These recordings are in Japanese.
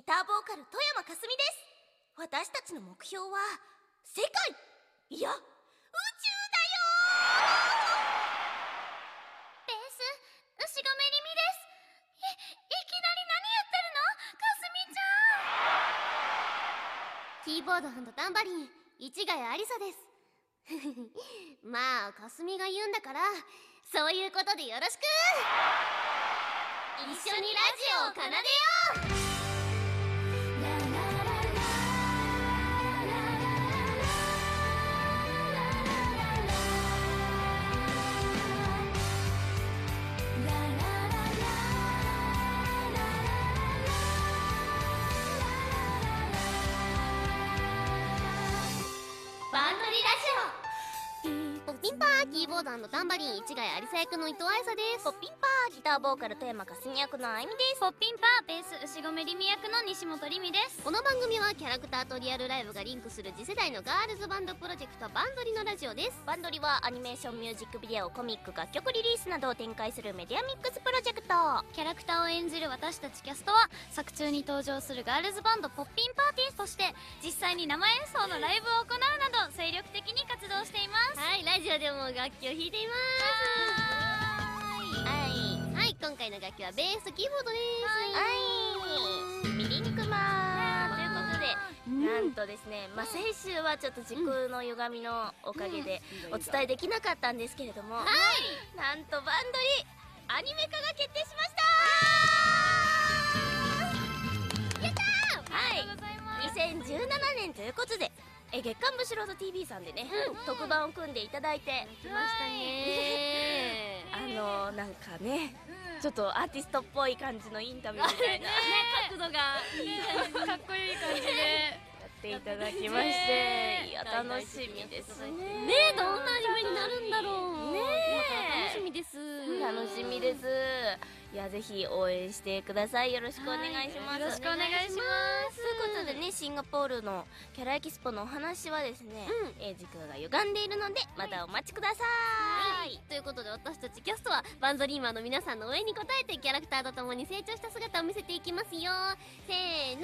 ギターボーカル富山かすみです私たちの？目標は世界いや宇宙だよベース牛込りみですいいきなり何言ってるの？かすみちゃん。キーボードタンバリン。市ヶ谷ありさです。まあかすみが言うんだからそういうことでよろしく。一緒にラジオを奏でよう。ラジオポッピンパーキーボードタンバリン市ヶ谷ありさ役の伊藤愛沙です。ポッピンパーギターボーカル富山かすみ役のあいみです。ポッピンパーベース牛込りみ役の西本りみです。この番組はキャラクターとリアルライブがリンクする次世代のガールズバンドプロジェクトバンドリのラジオです。バンドリはアニメーションミュージックビデオコミック楽曲リリースなどを展開するメディアミックスプロジェクト。キャラクターを演じる私たちキャストは作中に登場するガールズバンドポッピンパーティーそして実際に生演奏のライブを行うなど精力的に活動しています。はいラジオでも楽器を弾いています。はい。はい。今回の楽器はベースキーボードです。はいミリンクマということで、なんとですね、まあ、先週はちょっと時空の歪みのおかげでお伝えできなかったんですけれども、なんとバンドリアニメ化が決定しました。やったー！はい。2017年ということでえ月刊ブシロード TV さんでね、特番を組んでいただいて。来ましたね。あのなんかね、ちょっとアーティストっぽい感じのインタビューみたいな、角度が。かっこいい感じで。やっていただきまして、いや楽しみですね。ねえどんなアニメになるんだろう。ねみです。楽しみです。いやぜひ応援してください。よろしくお願いします、よろしくお願いします。ということでねシンガポールのキャラエキスポのお話はですね、えー時空が歪んでいるのでまたお待ちください、ということで私たちキャストはバンドリーマーの皆さんの応援に応えてキャラクターとともに成長した姿を見せていきますよ。せーの。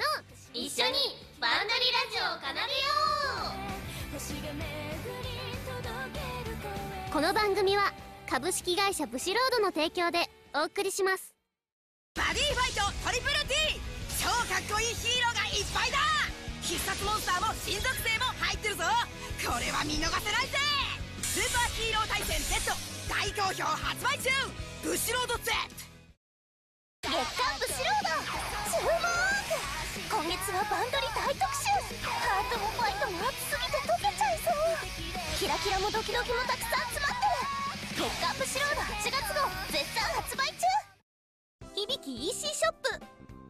一緒にバンドリラジオを奏でよう。この番組は株式会社ブシロードの提供でお送りします。バディファイトトリプル T 超かっこいいヒーローがいっぱいだ。必殺モンスターも新属性も入ってるぞ。これは見逃せないぜ。スーパーヒーロー大戦 Z 大好評発売中。ブシロード Z 月刊ブシロード。注目。今月はバンドリ大特集。ハートもファイトも熱すぎて溶けちゃいそう。キラキラもドキドキもたくさん詰まってる月刊ブシロード8月号絶賛発売中響き EC ショップ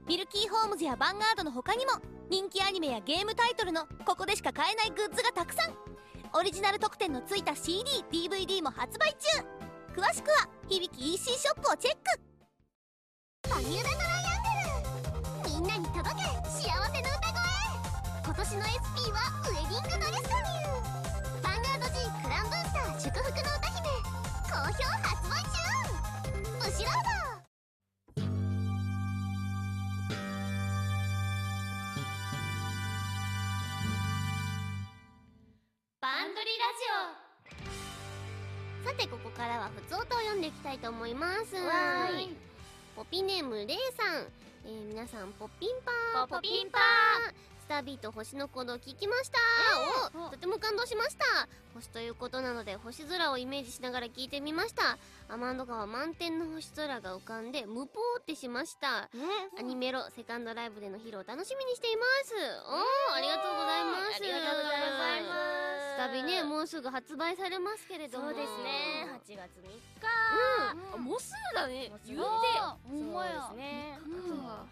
ミルキーホームズやヴァンガードの他にも人気アニメやゲームタイトルのここでしか買えないグッズがたくさんオリジナル特典のついた CDDVD も発売中詳しくは響き EC ショップをチェックバミューダトライアングルみんなに届け幸せの歌声今年の SP はジオ。さてここからは普通音を読んでいきたいと思います。わーい。ポピネームレイさん、えー、皆さんポッピンパー。ポッピンパー。スタービート星の鼓動聞きました、おとても感動しました。星ということなので星空をイメージしながら聞いてみました。天の川満天の星空が浮かんでムポーってしました。アニメロセカンドライブでの披露楽しみにしています。おーありがとうございます。ありがとうございますスタビねもうすぐ発売されますけれども。そうですね。8月3日。うん、もうすぐだね。言言ううてそうですね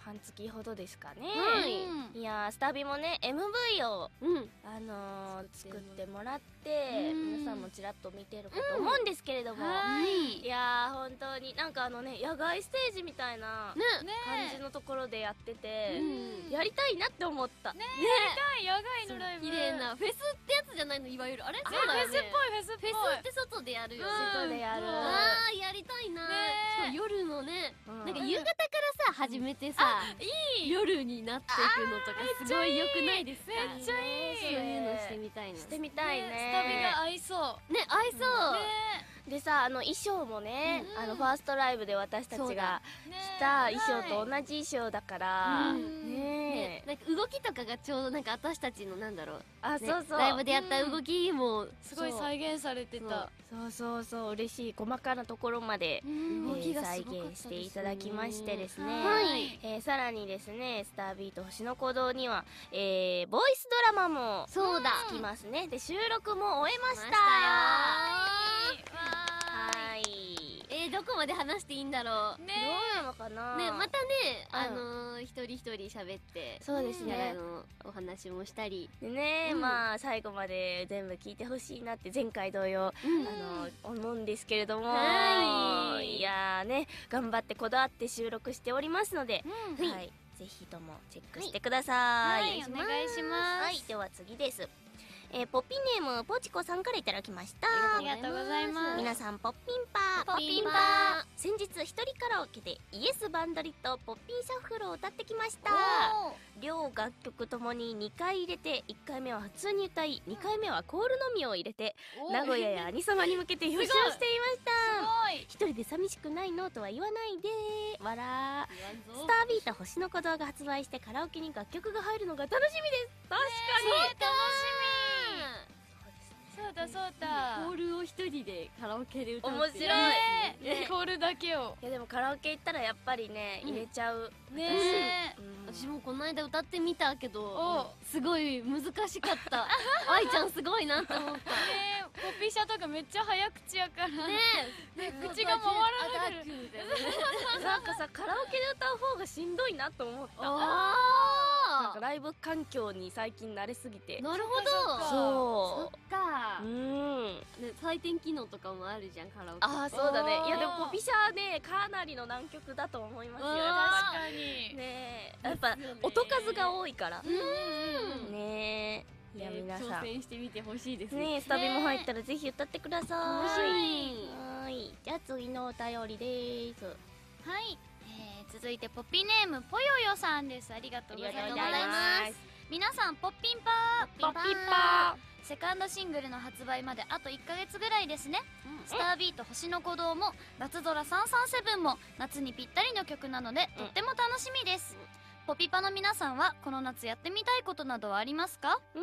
半月ほどですかね、はい。いやースタビもね MV をうん。あのー作ってもらってうん。皆さんもちらっと見てるかと思うんですけれども、はい。いやー本当になんかあのね野外ステージみたいなね。ね感じのところでやってて、うん。やりたいなって思った、ね。野外のライブ。綺麗なフェスってやつじゃないの野いわゆる。あれあそうだよね。フェスっぽいフェスっぽい。フェスって外でやるよ。ねうん。外でやる。あーやりたいな、夜のね、うん。なんか夕方からさ始めてさいい。夜になっていくのとかすごい良くないですか？めっちゃいい。そういうのしてみたいな。してみたいね。スタビが合いそう。ね合いそう、ね。でさあの衣装もね、うんあのファーストライブで私たちが着た衣装と同じ衣装だから、うん。ね。えね。なんか動きとかがちょうどなんか私たちのなんだろう、あ、ねそうそう。ライブでやった動きもすごい再現されてた。そうそうそう嬉しい細かなところまで、うん。動きが再現していただきましてですね、はい。えーさらにですねスタービート星の鼓動には、えーボイスドラマもそうだ。つきますね。で収録も終えましたよこまで話していいんだろう。ね。どうなのかな。ねまたね、うん。あのー、一人一人喋ってそうですね。ラのお話もしたり、でね、うん。まあ最後まで全部聞いてほしいなって前回同様、あの思うんですけれども、はい。いやーね頑張ってこだわって収録しておりますので、うん。はい、ぜひともチェックしてください。はいお願いします。はい、では次です。えーポッピーネームポチコさんからいただきました。ありがとうございます。皆さんポッピンパー。ポッピンパー。先日一人カラオケでイエスバンドリとポッピンシャッフルを歌ってきました。両楽曲ともに2回入れて1回目は普通に歌い2回目はコールのみを入れてお名古屋や兄様に向けて予習してい。ましたす一人で寂しくないのとは言わないでわらスタービート星の鼓動が発売してカラオケに楽曲が入るのが楽しみです。確かに。楽しみだそうだ。コールを一人でカラオケで歌うって面白い。ね。ねコールだけを。いやでもカラオケ行ったらやっぱりねうん。入れちゃう、ね。うん。私もこの間歌ってみたけお。どすごい難しかった。愛ちゃんすごいなって思った。ね。ポピシャとかめっちゃ早口やから。ね。ね口が回らない。な。んかさカラオケで歌う方がしんどいなと思ったなんあかライブ環境に最近慣れすぎて。あなるほど。そそっか。ううん。ね採点機能とかもあるじゃんカラオケ。ああそうだね。いやでもポピシャねかなりの難曲だと思いますよ。確ぱかに。りねえ。やっぱ音数が多いから。うんねえ。いやえー皆さん。挑戦してみてほしいですね。えスタビも入ったらぜひ歌ってください。はーい。じゃあ次のお便りです。はい、えー、続いてポッピーネームぽよよさんです。ありがとうございます。皆さんポッピンパポッピッパー。セカンドシングルの発売まであと1ヶ月ぐらいですね。スタービート星の鼓動も夏空337も夏にぴったりの曲なので、うん。とっても楽しみです、ポピパの皆さんはこの夏やってみたいことなどはありますか？ーう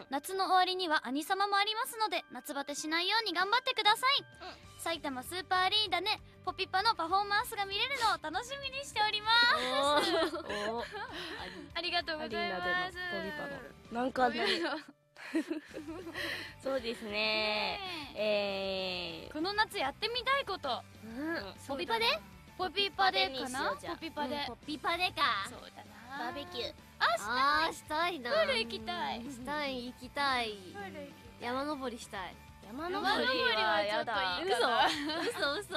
ん。夏の終わりには兄様もありますので夏バテしないように頑張ってください、埼玉スーパーアリーナでポピパのパフォーマンスが見れるのを楽しみにしております。ありがとうございます。なんかね。そうですね。え。この夏やってみたいこと。うん。ポピパで？ポピパでかな？ポピパでにしようポピパで、か。そうだー、な。バーベキュー。あーしたいな。プール行きたい。したい行きたい。山登りしたい山山登りはやだいいかな。嘘嘘。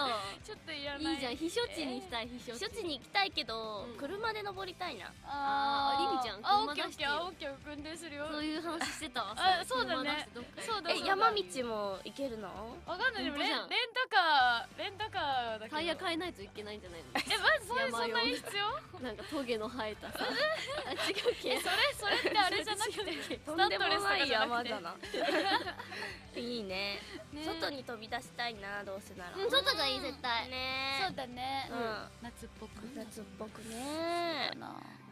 ちょっといらないいいじゃん避暑地に行きたい避暑避暑地に行きたいけど、うん。車で登りたいな。あーあーリミちゃんあオッケーオッ車出してよケーあオッケー運転するよ。そういう話してたわあそうだね。そうだえ山道も行けるの？わかんない。でもレンタカーレンタカーだけど。タイヤ変えないといけないんじゃないの？えまずそれそんなに必要？なんかトゲの生えたさ。あ違うっけ？えそれそれってあれじゃなくて スタッドレスとかじゃなくて。いいねね。外に飛び出したいなどうせなら。うん。外がいい絶対。ね。そうだね。うん。夏っぽく。夏っぽくね。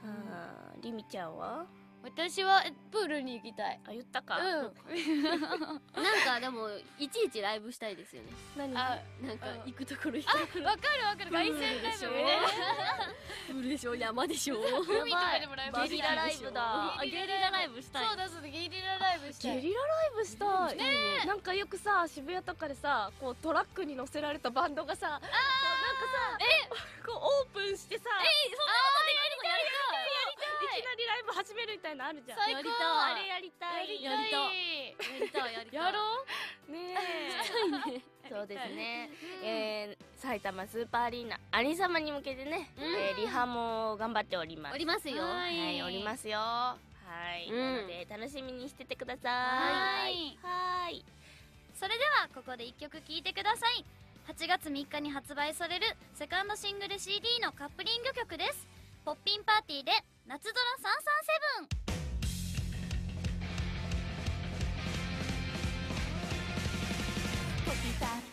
うん。リミちゃんは？私はえプールに行きたい。あ言ったか。うん。なんかでもいちいちライブしたいですよね。何？あなんかうん行くところ行あくところ。わかるわかる。凱旋ライブね。プールでしょ？山でしょ？海とかでもライブゲリラライブだ。あゲリラライブしたい。そうだそうだゲリラライブしたい。ゲリラライブしたい？ねなんかよくさ渋谷とかでさこうトラックに乗せられたバンドがさなんかさえ？こうオープンしてさえそんなこときなりライブ始めるみたいなのあるじゃん。やりたい。あれやりたい。やりたい。やりたい。やりたい。やろねえ。そうですね、えー、埼玉スーパーアリーナ兄様に向けてね、うん。えーリハも頑張っております。おりますよ。ははいい、おりますよ。ははい、うん。なので楽しみにしててくださはい。いはい。それではここで1曲聴いてください。8月3日に発売されるセカンドシングル CD のカップリング曲ですポッピンパーティーで夏ドラ337ポピパピポパ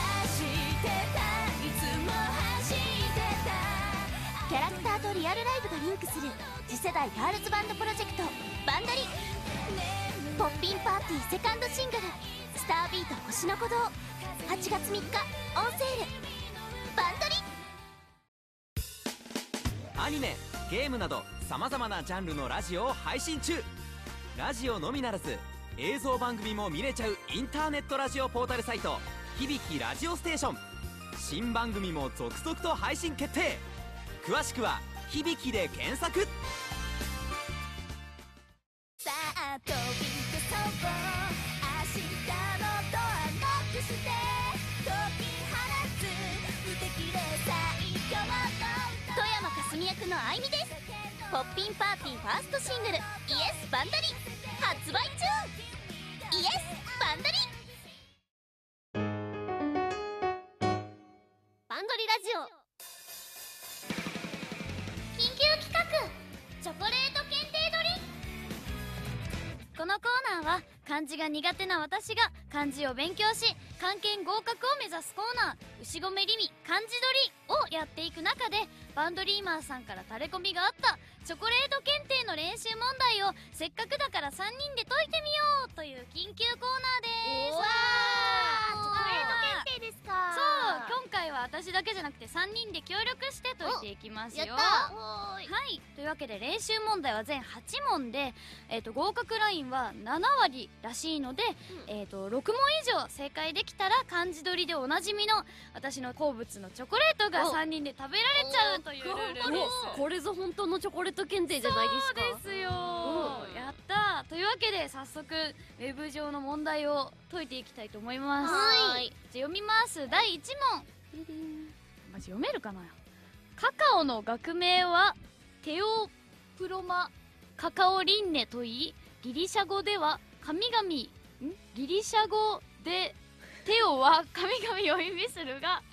キャラクターとリアルライブがリンクする次世代ガールズバンドプロジェクトバンドリ。ポッピンパーティーセカンドシングル「スタービート星の鼓動」8月3日オンセール。バンドリ。アニメゲームなどさまざまなジャンルのラジオを配信中。ラジオのみならず映像番組も見れちゃうインターネットラジオポータルサイト「響きラジオステーション」新番組も続々と配信決定。詳しくは「響き」で検索。さあ飛び出そう明日のドアノックして解き放つ無敵で最強の富山かすみ役のあいみです。ポッピンパーティーファーストシングル「イエスバンダリ」発売中イエスバンダリ。バンドリラジオチョコレート検定ドリこのコーナーは漢字が苦手な私が漢字を勉強し漢検合格を目指すコーナー牛込りみ漢字取りをやっていく中でバンドリーマーさんからタレコミがあった。チョコレート検定の練習問題をせっかくだから3人で解いてみようという緊急コーナーです。わーチョコレートわー検定ですかそう今回は私だけじゃなくて3人で協力して解いていきますよ。やった。はーい。はい。というわけで練習問題は全8問で、えー、と合格ラインは7割らしいので、えー、と6問以上正解できたら漢字取りでおなじみの私の好物のチョコレートがお。3人で食べられちゃうというルールです。これぞ本当のチョコレート検定じゃないですか。そうですよやった。ーというわけで早速ウェブ上の問題を解いていきたいと思います。はい。じゃあ読みます第1問。マジ読めるかな？カカオの学名はテオプロマカカオリンネといいギリシャ語では神々んギリシャ語でテオは神々を意味するが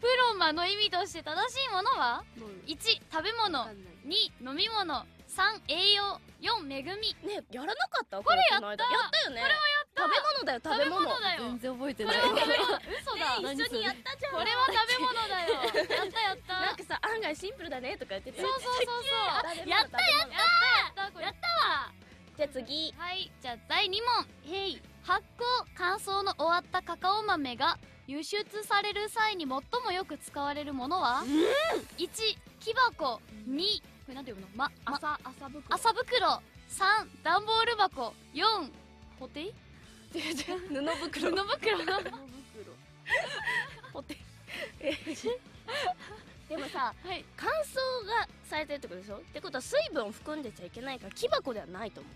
プロマの意味として正しいものは？1食べ物。2飲み物。3栄養。4恵み。ねやらなかった？これやったやったよね。これはや食べ物だよ食べ物だよ。全然覚えてこない。これは嘘だ。一緒にやったじゃん。これは食べ物だよ。やったやった。なんかさ案外シンプルだねとか言っててそうそうそうそう。やったやった。やったやったわ。じゃあ次。はい。じゃあ第2問。へい。発酵乾燥の終わったカカオ豆が輸出される際に最もよく使われるものは、1木箱。2これなんて読むの？まま朝朝袋。麻袋。3段ボール箱。4ホテイ？布袋。布袋ホテでもさはい。乾燥がされてるってことでしょ？ってことは水分を含んでちゃいけないから木箱ではないと思う。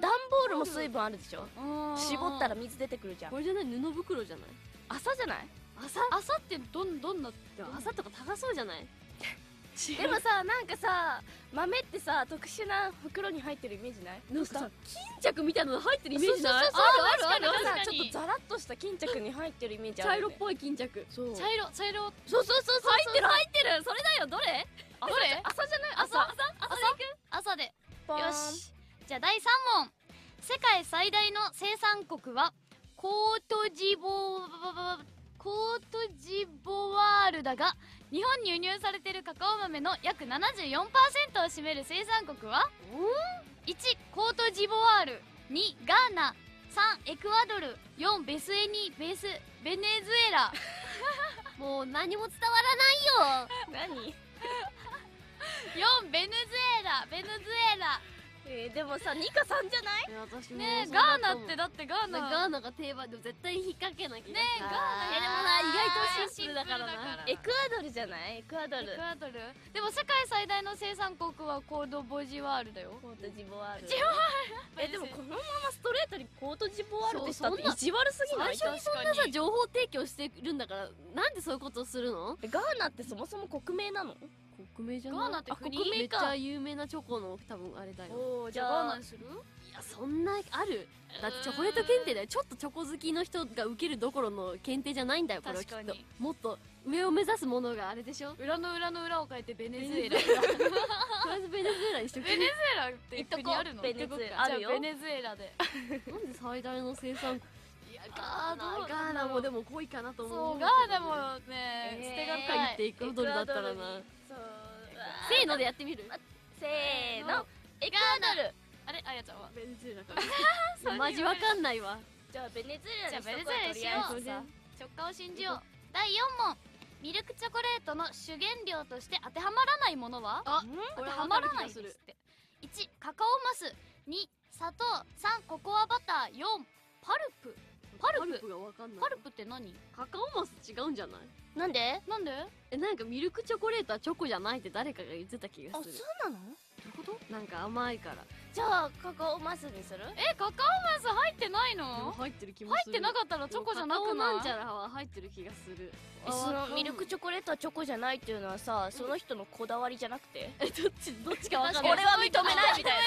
段ボールも水分あるでしょ？絞ったら水出てくるじゃん。これじゃない？布袋じゃない？朝じゃない？朝朝ってどんどんな？朝とか高そうじゃない？でもさなんかさ豆ってさ特殊な袋に入ってるイメージない？なんかさ巾着みたいなの入ってるイメージない？そうそうそうあるあるある。確かにさちょっとザラッとした巾着に入ってるイメージある。よね茶色っぽい巾着。そう。茶色茶色そうそうそうそう入ってる入ってる。それだよ。どれ？どれ？朝じゃない？朝？朝？朝？朝？で。よし。じゃあ第3問。世界最大の生産国はコートジボコートジボワールだが日本に輸入されているカカオ豆の約74%を占める生産国は？1コートジボワール。2ガーナ。3エクアドル。4ベスエニベスベネズエラ。もう何も伝わらないよ。何？4ベネズエラ。ベネズエラえーでもさ2か3じゃない？私もねガーナってだってガーナ。ガーナが定番でも絶対引っ掛けなきゃねえガーナえでもな意外とシンプルだからな。エクアドルじゃない？エクアドル。エクアドル。でも世界最大の生産国はコードボジワールだよ。コートジボワール。ジボワール。えでもこのままストレートにコートジボワールってしたってそうそんな。意地悪すぎない？最初にそんなさ情報提供してるんだからなんでそういうことをするの？えガーナってそもそも国名なの？国名じゃない？ガーナってあ国？国名か。めっちゃ有名なチョコの多分あれだよ。おーじゃあガーナにする？いやそんなある。だってチョコレート検定だよちょっとチョコ好きの人が受けるどころの検定じゃないんだよこれはきっと。もっと上を目指すものがあれでしょ？と裏の裏の裏を書いてベネズエラ。りあえずベネズエラにしとく。ベネズエラって国あるの？ベネズエラ。じゃあるよ。ベネズエラで。なんで最大の生産国？ガーナガーナもでも濃いかなと思そうガーナもね捨てが深たいいってエクアドルだったらな。そう。せーのでやってみる？せーの。エクアドル。あれ？あやちゃんは？ベネズエラから マジわかんないわ。じゃあベネズエラにしようとりあえずさ直感を信じよう。第4問。ミルクチョコレートの主原料として当てはまらないものは？あ当てはまらないですって。1カカオマス。2砂糖。3ココアバター。4パルプパルプ。がわかんない。パルプって何？カカオマス違うんじゃない？なんで？なんで？えなんかミルクチョコレートはチョコじゃないって誰かが言ってた気があする。そうなの？なんか甘いからじゃあカカオマスにする？えカカオマス入ってないの？入ってる気もする。入ってなかったらチョコじゃなくカカオなんちないゃらは入ってる気がする。えそのミルクチョコレートはチョコじゃないっていうのはさその人のこだわりじゃなくて？えどっちどっちかわかんない。俺は認めないみたいな。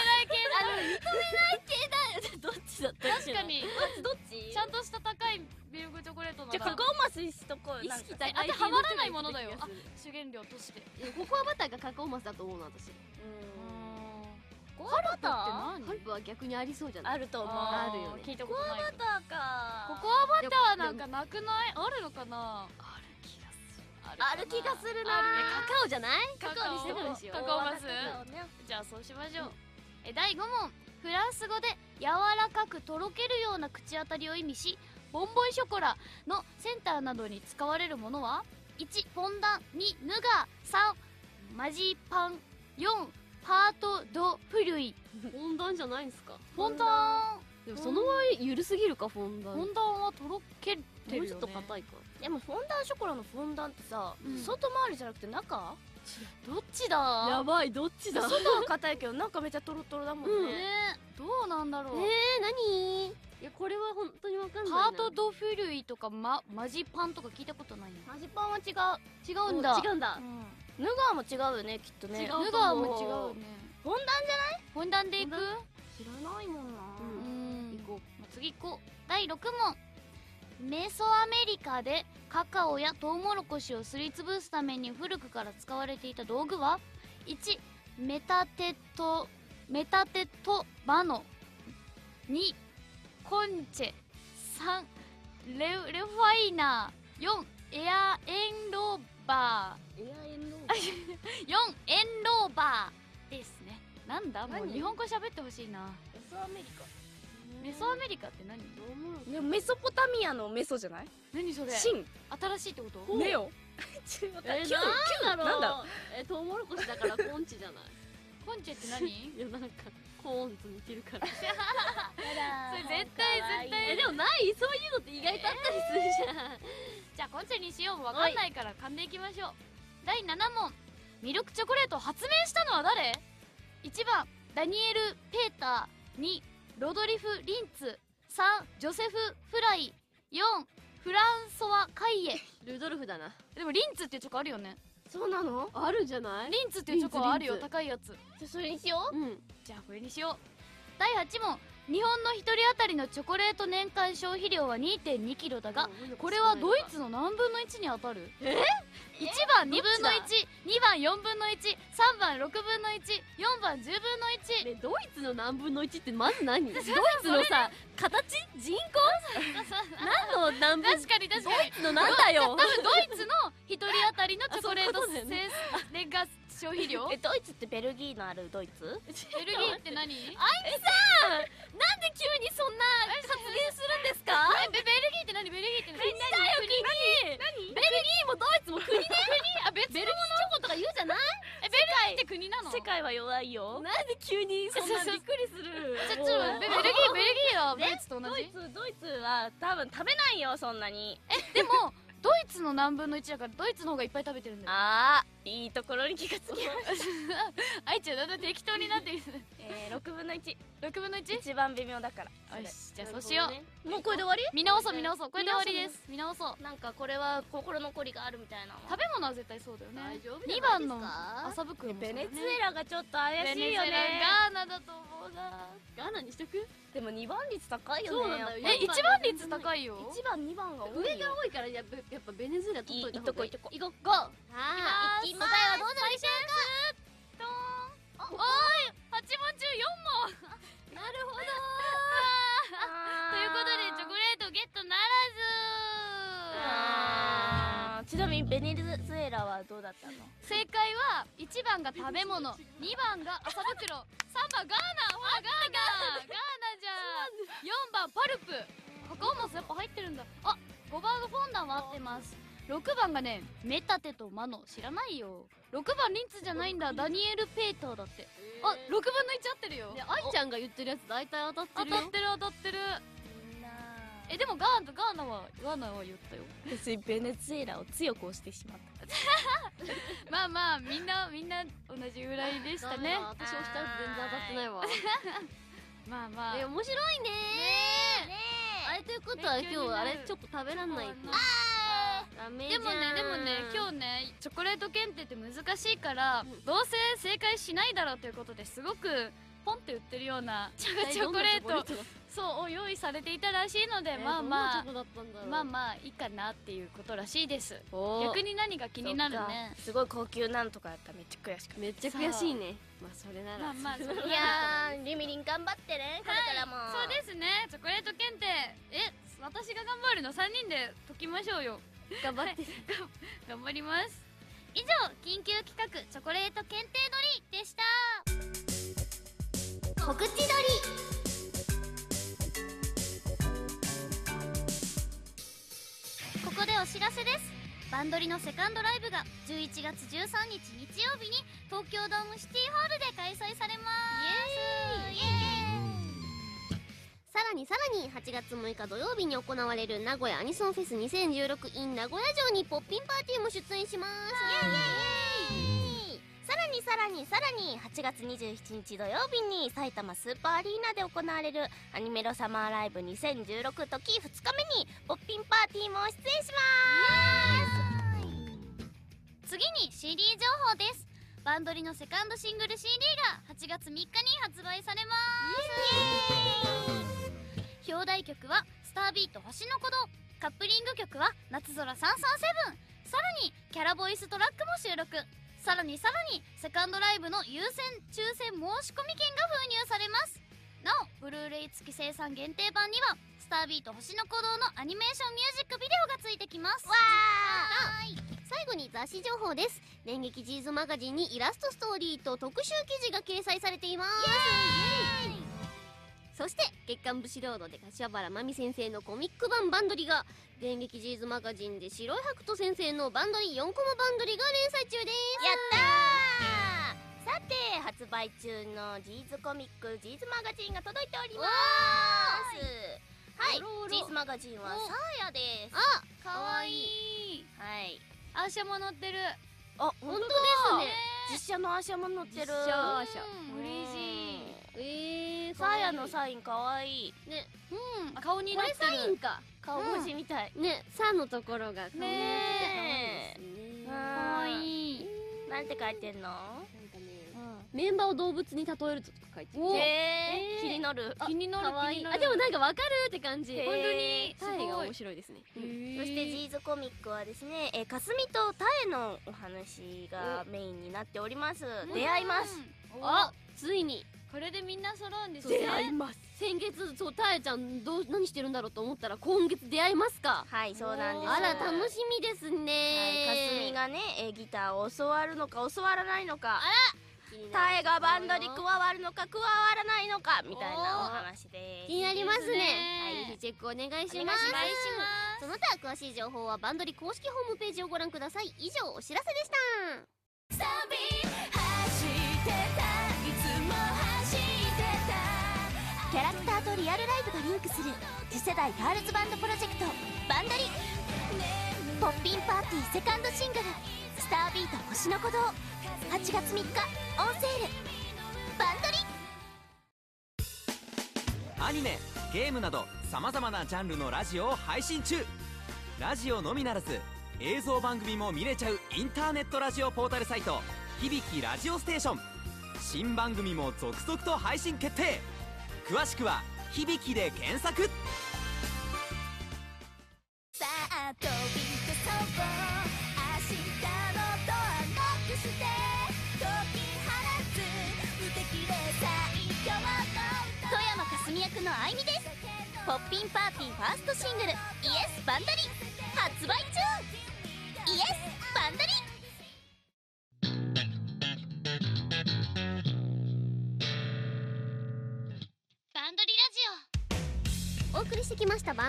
どっちだったっけ確かに。どっちち？ゃんとした高いミルクチョコレートなじゃカカオマスにしとこう。意識高い当てはまらないものだよ。主原料として。ココアバターがカカオマスだと思うな私。ココアバター？パルプは逆にありそうじゃない？あると思う。あるよね。聞いたことないバターか。ココアバターなんかなくない？あるのかな？ある気がする。ある気がするな。カカオじゃない？カカカオにしてるんですよカカオマスカカオねじゃあそうしましょう、え第5問。フランス語で柔らかくとろけるような口当たりを意味しボンボンショコラのセンターなどに使われるものは？1フォンダン。2ヌガ。ー3マジパン。4パート・ド・プルイ。フォンダンじゃないんですか？フォンダンでもその場合ゆるすぎるかフォンダンフォンダンはとろけてもうちょるよねっと硬いか。でもフォンダンショコラのフォンダンってさ、うん。外回りじゃなくて中？どっちだ？やばいどっちだ？外は硬いけど中めっちゃトロトロだもんね、ねどうなんだろう、えー、何？いやこれは本当にわかんないな。パート・ド・フルイとか、ま、マジパンとか聞いたことないな。マジパンは違う。違うんだ。違うんだ。うんヌガーも違うよねきっとね。違うヌガーも違うね。フォンダンじゃない？フォンダンでいく知らないもんな、うん。行こまあ次行こう。第6問。メソアメリカでカカオやトウモロコシをすりつぶすために古くから使われていた道具は？1メタテトメタテトバノ。2コンチェ。3レレファイナー。4エアエンローバエアエンロー4 エンローバーですね。なんだ？もう何日本語喋ってほしいな。メソアメリカ。メソアメリカって何？でもメソポタミアのメソじゃない？何それ？シン。新しいってこと？ネオ。ちょっと待って。キューキューなんだろう。なんだ？ろうえトウモロコシだからコンチじゃない？コンチェって何？いやなんかコーンと似てるから。それ絶対絶対。えでもない？そういうのって意外とあったりするじゃん。じゃあコンチェにしよう。わかんないから噛んでいきましょう第7問。ミルクチョコレートを発明したのは誰 ?1 番ダニエル・ペーター2ロドリフ・リンツ3ジョセフ・フライ4フランソワ・カイエ。ルドルフだな。でもリンツっていうチョコあるよね。そうなの？あるんじゃない？リンツっていうチョコはあるよ。高いやつ。じゃあそれにしよう。ん。じゃあこれにしよう。第8問日本の1人当たりのチョコレート年間消費量は2 2キロだがこれはドイツの何分の1に当たる？え？1番2分の12番4分の13番6分の14番10分の1ねドイツの何分の1ってまず何？ドイツのさ形？人口？何の何分？確かに確かに。のなんだよ？多分ドイツの1人当たりのチョコレート生年間消費量？えドイツってベルギーのあるドイツ？ベルギーって何？えなんで急にそんな発言するんですか？ベベルギーって何？ベルギーって何？国だよ国ベルギーもドイツも国ね？あ別ベルギー？チョコとか言うじゃない？えベルギーって国なの？世界は弱いよ。なんで急にそんなびっくりする？ちょちょベベルギーベルギーはドイツと同ドイじ？ツドイツは多分食べないよそんなに。でもドイツの何分の1だからドイツの方がいっぱい食べてるんだよ。あーいいところに気がつきまし愛ちゃんだんだん適当になってき えー、6分の1 6分の 1? 一番微妙だから。よしじゃあそうしよう。もうこれで終わり？見直そう見直そう。これで終わりです。見直そう。なんかこれは心残りがあるみたいな食べ物は絶対そうだよね。大丈夫2番のあ麻袋ベネズエラがちょっと怪しいよベネズエねラガーナだと思うなガーナにしとく？でも2番率高いよねえ一番率高いよ。1番2番が多いよ。上が多いからやっぱやっぱベネズエラ取っといた方がいいいいいっとこ。いこうゴーはあい行き答ます。えはどうなるでしょうかドーンおい。8問中4問。なるほど。ということでチョコレートゲットならあーちなみにベネズエラはどうだったの？ず正解は1番が食べ物。2番が麻袋3番ガーナ。ほらガーナ。ガーナじゃん。4番パルプ。カカオマスやっぱ入ってるんだ。あ5番がフォンダンは合ってます。6番がねメタテとマノ。知らないよ。6番リンツじゃないんだ。ダニエル・ペーターだって。あ6分の1合ってるよ。で愛ちゃんが言ってるやつ大体当たってるよ。当たってる当たってるえでもガーナガーナはガーナは言ったよ。別にベネズエラを強く押してしまった。まあまあみんなみんな同じぐらいでしたね。私押したやつ全然当たってないわ。まあまあ。え面白いね。あれということは今日あれちょっと食べらんない。とダメでもねでもね今日ねチョコレート検定って難しいから、うん。どうせ正解しないだろうということですごくポンって売ってるようなチョえチョコ？レート。そうを用意されていたらしいので、トまあまあまあまあいいかなっていうことらしいです。お逆に何が気になるね。すごい高級なんとかやったらめっちゃ悔しかっめっちゃ悔しいね。まあそれなら。まあいやーリミリン頑張ってねこれからも、そうですね。チョコレート検定。え私が頑張るの？3人で解きましょうよ。頑張って。頑張ります。以上緊急企画チョコレート検定取りでした告知撮り。ここでお知らせです。バンドリのセカンドライブが11月13日日曜日に東京ドームシティホールで開催されます。イエーイ。さらにさらに8月6日土曜日に行われる名古屋アニソンフェス2016 in 名古屋城にポッピンパーティーも出演します。イエイイ。エイさらにさらにさらに8月27日土曜日に埼玉スーパーアリーナで行われるアニメロサマーライブ2016時2日目にポッピンパーティーも出演します。次に CD 情報です。バンドリのセカンドシングル CD が8月3日に発売されます。表題曲は「スタービート星の鼓動」カップリング曲は「夏空337」さらにキャラボイストラックも収録さらにさらにセカンドライブの優先抽選申し込み券が封入されます。なおブルーレイ付き生産限定版にはススタービート星の鼓動のアニメーションミュージックビデオがついてきます。わー。最後に雑誌情報です。電撃ジーズマガジンにイラストストーリーと特集記事が掲載されていますそして月刊ブシロードで柏原麻実先生のコミック版バンドリが電撃ジーズマガジンでしろいはくと先生のバンドリ4コマバンドリが連載中です。やったー！さて発売中のジーズコミックジーズマガジンが届いております。はいジーズマガジンはお。サーヤです。あかわいい。はい。アーシャも乗ってる。あ本当ですね。実写のアーシャも載ってる。実写アーシャ。うん。嬉しいえー、サーヤのサインかわい。いね。うん。顔にこれなってる。サインか。顔文字みたい、ね「さ」のところが顔になっててかわいい。なんて書いてんの？なんかねメンバーを動物に例えると書いてる。えー。え気になる。気になるかわい。い気になる。あでもなんかわかるって感じ。本当に。タイが面白い。ですねそしてジーズコミックはですね、えー、かすみとタエのお話がメインになっております。出会います。うんあついにこれでみんな揃うんですね。出会います。先月そうタエちゃんどう何してるんだろうと思ったら今月出会いますか。はいそうなんです。あら楽しみですはい、かすみねがね、えーギターを教わるのか教わらないのか気になるタエがバンドに加わるのか加わらないのかみたいなお話です。気になりますね。ですねはいぜひチェックお願いします。お願いします。その他詳しい情報はバンドリ公式ホームページをご覧ください。以上お知らせでしたキャラクターとリアルライブがリンクする次世代ガールズバンドプロジェクトバンドリ。ポッピンパーティーセカンドシングル「スタービート星の鼓動」8月3日オンセール。バンドリ。アニメゲームなどさまざまなジャンルのラジオを配信中。ラジオのみならず映像番組も見れちゃうインターネットラジオポータルサイト「響きラジオステーション」新番組も続々と配信決定。詳しくは「響き」で検索。さあ飛び出そう明日のドアノックして解き放つ無敵で最強の富山かすみ役のあいみです。ポッピンパーティーファーストシングル「イエスバンダリ」発売中。イエスバンダリ。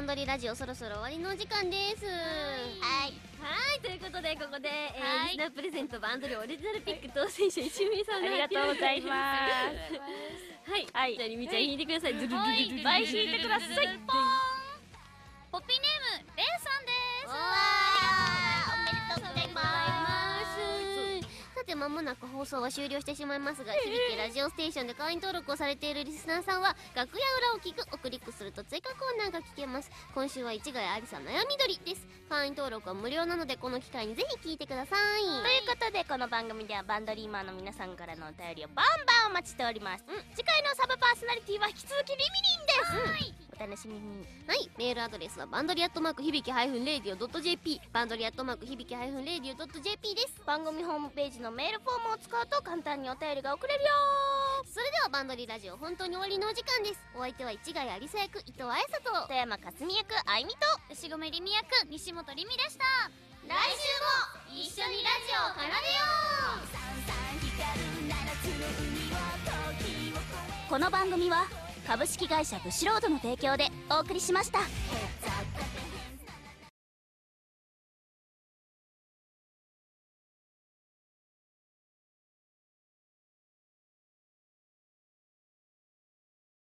ンドリラジオそろそろ終わりのお時間です。はい。はいということでここで、えーはい。リスナープレゼントバンドリオリジナルピック当選者1名さんありがとうございます。す。はい、はい。じゃありみちゃん引いてください、ドゥルルルルルルルはい引いてくださいポーンポッピーネームレン間もなく放送は終了してしまいますが響きラジオステーションで会員登録をされているリスナーさんは楽屋裏を聞くをクリックすると追加コーナーが聞けます。今週は市ヶ谷ありさん悩みどりです。会員登録は無料なのでこの機会にぜひ聞いてください。ということでこの番組ではバンドリーマーの皆さんからのお便りをバンバンお待ちしております、次回のサブパーソナリティは引き続きリミリンです、お楽しみに。はい、メールアドレスはバンドリアットマーク響き -radio.jp バンドリアットマーク響き -radio.jp です。番組ホームページのメールフォームを使うと簡単にお便りが送れるよそれではバンドリラジオ本当に終わりのお時間です。お相手は市ヶ谷ありさ役伊藤彩沙と富山かすみ役あいみと牛込りみ役西本りみでした。来週も一緒にラジオを奏でようこの番組は株式会社ブシロードの提供でお送りしました。